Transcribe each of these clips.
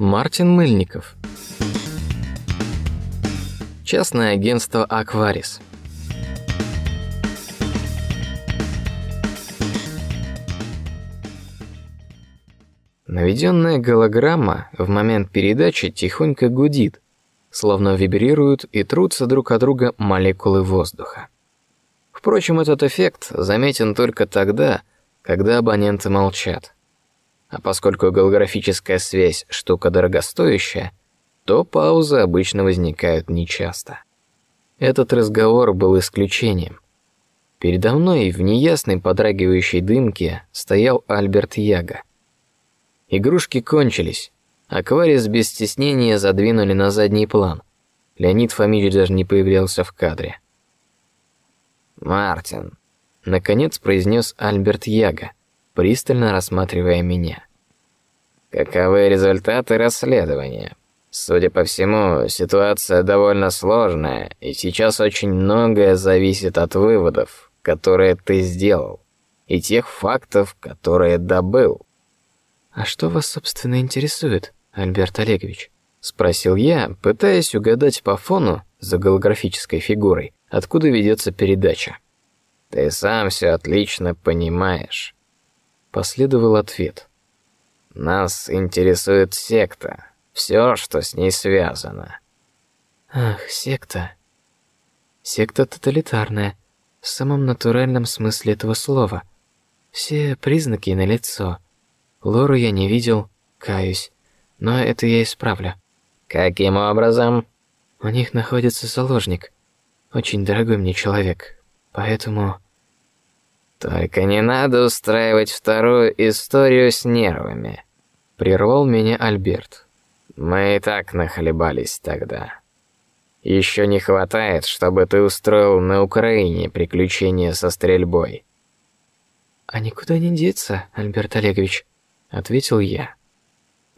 Мартин Мыльников. Частное агентство Акварис. Наведенная голограмма в момент передачи тихонько гудит, словно вибрируют и трутся друг о друга молекулы воздуха. Впрочем, этот эффект заметен только тогда, когда абоненты молчат. А поскольку голографическая связь штука дорогостоящая, то паузы обычно возникают нечасто. Этот разговор был исключением. Передо мной в неясной подрагивающей дымке стоял Альберт Яга. Игрушки кончились. Акварис без стеснения задвинули на задний план. Леонид Фомич даже не появлялся в кадре. Мартин, наконец произнес Альберт Яга, пристально рассматривая меня. Каковы результаты расследования? Судя по всему, ситуация довольно сложная, и сейчас очень многое зависит от выводов, которые ты сделал, и тех фактов, которые добыл. А что вас собственно интересует, Альберт Олегович? спросил я, пытаясь угадать по фону за голографической фигурой, откуда ведется передача. Ты сам все отлично понимаешь. Последовал ответ. Нас интересует секта, все, что с ней связано. Ах, секта. Секта тоталитарная, в самом натуральном смысле этого слова. Все признаки на лицо. Лору я не видел, каюсь, но это я исправлю. Каким образом? У них находится заложник, очень дорогой мне человек, поэтому. Только не надо устраивать вторую историю с нервами. Прервал меня Альберт. Мы и так нахлебались тогда. Еще не хватает, чтобы ты устроил на Украине приключения со стрельбой. А никуда не деться, Альберт Олегович, ответил я.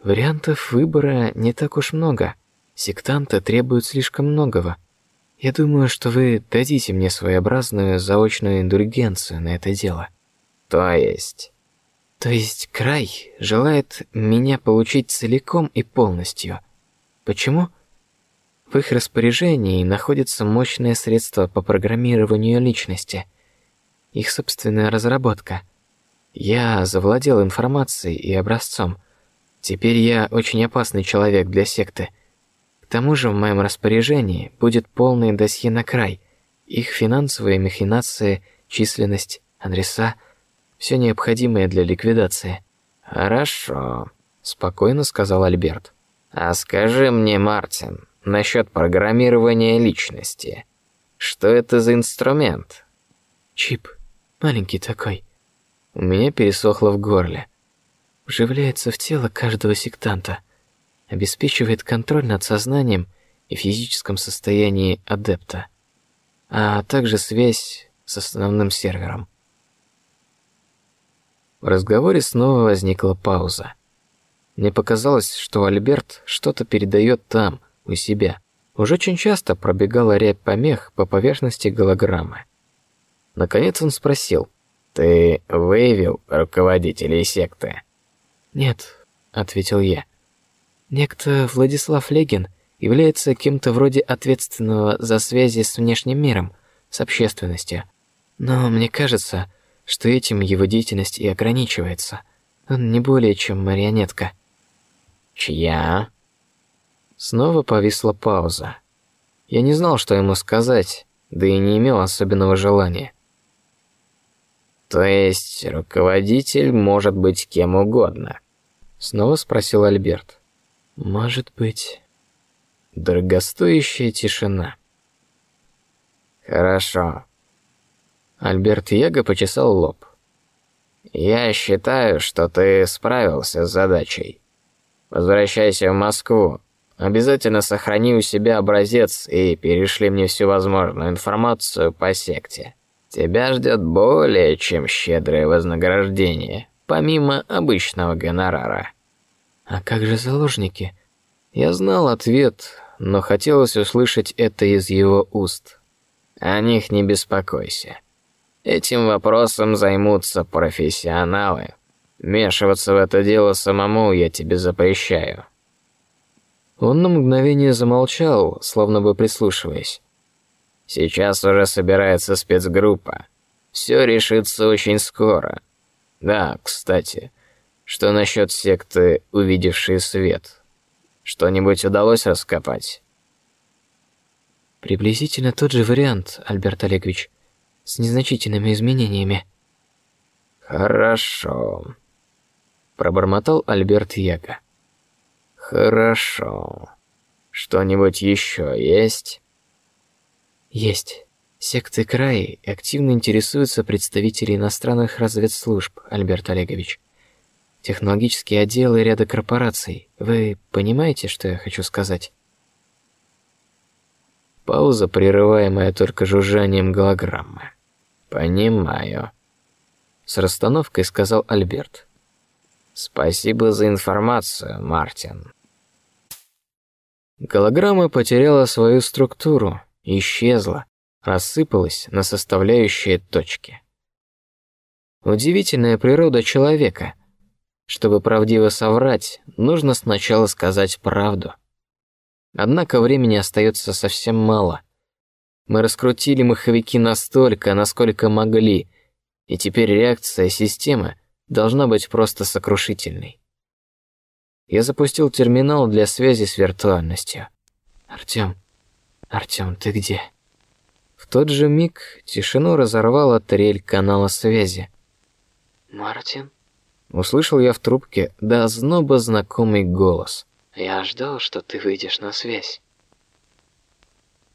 Вариантов выбора не так уж много. Сектанты требуют слишком многого. Я думаю, что вы дадите мне своеобразную заочную индульгенцию на это дело. То есть? То есть край желает меня получить целиком и полностью. Почему? В их распоряжении находится мощное средство по программированию личности. Их собственная разработка. Я завладел информацией и образцом. Теперь я очень опасный человек для секты тому же в моем распоряжении будет полное досье на край, их финансовые махинации, численность, адреса, все необходимое для ликвидации. Хорошо, спокойно сказал Альберт. А скажи мне, Мартин, насчет программирования личности. Что это за инструмент? Чип, маленький такой. У меня пересохло в горле. Вживляется в тело каждого сектанта обеспечивает контроль над сознанием и физическом состоянии адепта, а также связь с основным сервером. В разговоре снова возникла пауза. Мне показалось, что Альберт что-то передает там, у себя. Уже очень часто пробегала рябь помех по поверхности голограммы. Наконец он спросил: "Ты выявил руководителей секты?" "Нет", ответил я. Некто Владислав Легин является кем-то вроде ответственного за связи с внешним миром, с общественностью. Но мне кажется, что этим его деятельность и ограничивается. Он не более чем марионетка. Чья? Снова повисла пауза. Я не знал, что ему сказать, да и не имел особенного желания. То есть руководитель может быть кем угодно? Снова спросил Альберт. Может быть. Дорогостоящая тишина. Хорошо. Альберт Яго почесал лоб. Я считаю, что ты справился с задачей. Возвращайся в Москву. Обязательно сохрани у себя образец и перешли мне всю возможную информацию по секте. Тебя ждет более чем щедрое вознаграждение, помимо обычного гонорара. А как же заложники? Я знал ответ, но хотелось услышать это из его уст. О них не беспокойся. Этим вопросом займутся профессионалы. Вмешиваться в это дело самому я тебе запрещаю. Он на мгновение замолчал, словно бы прислушиваясь. Сейчас уже собирается спецгруппа. Все решится очень скоро. Да, кстати, что насчет секты, увидевшие свет? Что-нибудь удалось раскопать? Приблизительно тот же вариант, Альберт Олегович, с незначительными изменениями. Хорошо, пробормотал Альберт Яга. Хорошо. Что-нибудь еще есть? Есть. Секты Краи активно интересуются представители иностранных разведслужб, Альберт Олегович. Технологические отделы ряда корпораций. Вы понимаете, что я хочу сказать? Пауза, прерываемая только жужжанием голограммы. Понимаю. С расстановкой сказал Альберт. Спасибо за информацию, Мартин. Голограмма потеряла свою структуру, исчезла, рассыпалась на составляющие точки. Удивительная природа человека. Чтобы правдиво соврать, нужно сначала сказать правду. Однако времени остается совсем мало. Мы раскрутили маховики настолько, насколько могли, и теперь реакция системы должна быть просто сокрушительной. Я запустил терминал для связи с виртуальностью. Артем, Артем, ты где? В тот же миг тишину разорвала трель канала связи. Мартин? Услышал я в трубке до озноба знакомый голос. Я ждал, что ты выйдешь на связь.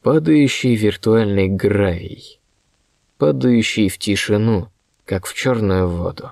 Падающий виртуальный гравий, падающий в тишину, как в черную воду.